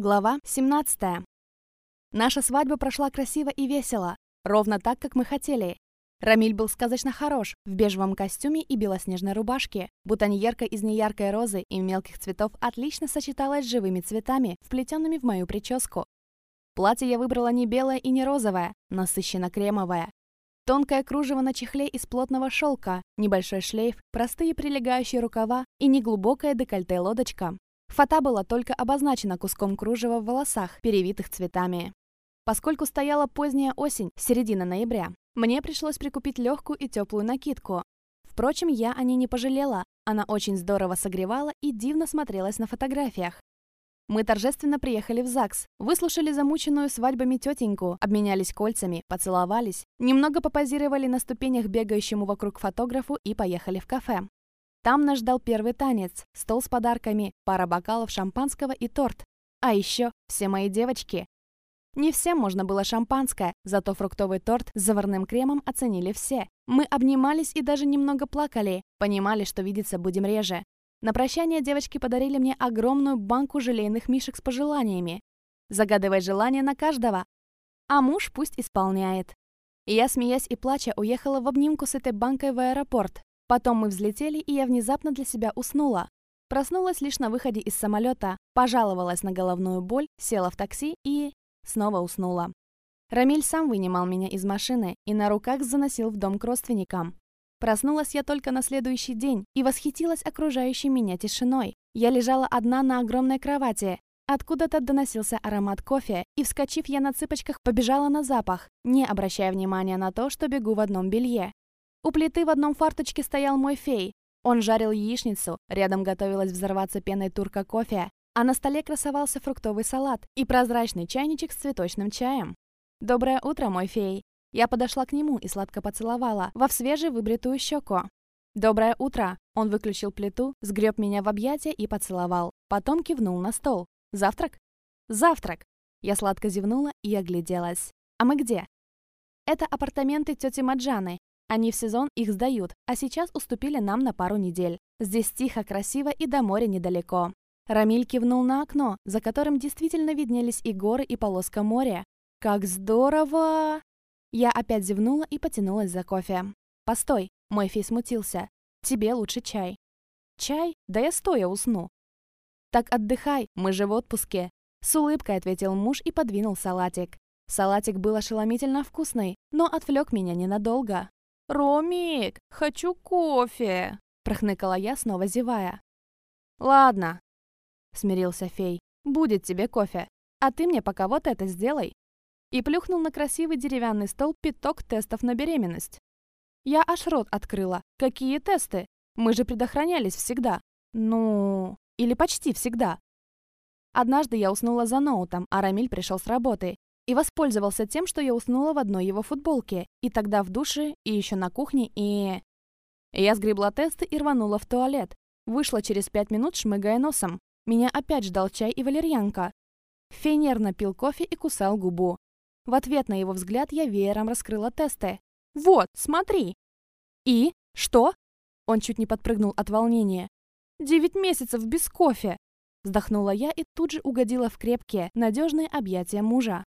Глава 17. Наша свадьба прошла красиво и весело, ровно так, как мы хотели. Рамиль был сказочно хорош, в бежевом костюме и белоснежной рубашке. Бутоньерка из неяркой розы и мелких цветов отлично сочеталась с живыми цветами, вплетенными в мою прическу. Платье я выбрала не белое и не розовое, насыщенно кремовое. Тонкое кружево на чехле из плотного шелка, небольшой шлейф, простые прилегающие рукава и неглубокая декольте-лодочка. Фата была только обозначена куском кружева в волосах, перевитых цветами. Поскольку стояла поздняя осень, середина ноября, мне пришлось прикупить легкую и теплую накидку. Впрочем, я о ней не пожалела, она очень здорово согревала и дивно смотрелась на фотографиях. Мы торжественно приехали в ЗАГС, выслушали замученную свадьбами тетеньку, обменялись кольцами, поцеловались, немного попозировали на ступенях бегающему вокруг фотографу и поехали в кафе. Там нас ждал первый танец, стол с подарками, пара бокалов шампанского и торт. А еще все мои девочки. Не всем можно было шампанское, зато фруктовый торт с заварным кремом оценили все. Мы обнимались и даже немного плакали, понимали, что видеться будем реже. На прощание девочки подарили мне огромную банку желейных мишек с пожеланиями. Загадывай желание на каждого, а муж пусть исполняет. Я, смеясь и плача, уехала в обнимку с этой банкой в аэропорт. Потом мы взлетели, и я внезапно для себя уснула. Проснулась лишь на выходе из самолета, пожаловалась на головную боль, села в такси и... снова уснула. Рамиль сам вынимал меня из машины и на руках заносил в дом к родственникам. Проснулась я только на следующий день и восхитилась окружающей меня тишиной. Я лежала одна на огромной кровати. Откуда-то доносился аромат кофе, и, вскочив, я на цыпочках побежала на запах, не обращая внимания на то, что бегу в одном белье. У плиты в одном фарточке стоял мой фей. Он жарил яичницу, рядом готовилась взорваться пеной турка кофе, а на столе красовался фруктовый салат и прозрачный чайничек с цветочным чаем. «Доброе утро, мой фей!» Я подошла к нему и сладко поцеловала во свежевыбритую щеку. «Доброе утро!» Он выключил плиту, сгреб меня в объятия и поцеловал. Потом кивнул на стол. «Завтрак?» «Завтрак!» Я сладко зевнула и огляделась. «А мы где?» «Это апартаменты тети Маджаны. Они в сезон их сдают, а сейчас уступили нам на пару недель. Здесь тихо, красиво и до моря недалеко. Рамиль кивнул на окно, за которым действительно виднелись и горы, и полоска моря. «Как здорово!» Я опять зевнула и потянулась за кофе. «Постой!» — мой фей смутился. «Тебе лучше чай». «Чай? Да я стоя усну». «Так отдыхай, мы же в отпуске!» С улыбкой ответил муж и подвинул салатик. Салатик был ошеломительно вкусный, но отвлек меня ненадолго. «Ромик, хочу кофе!» – прохныкала я, снова зевая. «Ладно», – смирился фей, – «будет тебе кофе, а ты мне пока вот это сделай». И плюхнул на красивый деревянный стол пяток тестов на беременность. Я аж рот открыла. Какие тесты? Мы же предохранялись всегда. Ну, или почти всегда. Однажды я уснула за ноутом, а Рамиль пришел с работы и воспользовался тем, что я уснула в одной его футболке, и тогда в душе, и еще на кухне, и... Я сгребла тесты и рванула в туалет. Вышла через пять минут, шмыгая носом. Меня опять ждал чай и валерьянка. Фей нервно пил кофе и кусал губу. В ответ на его взгляд я веером раскрыла тесты. «Вот, смотри!» «И? Что?» Он чуть не подпрыгнул от волнения. «Девять месяцев без кофе!» Вздохнула я и тут же угодила в крепкие, надежные объятия мужа.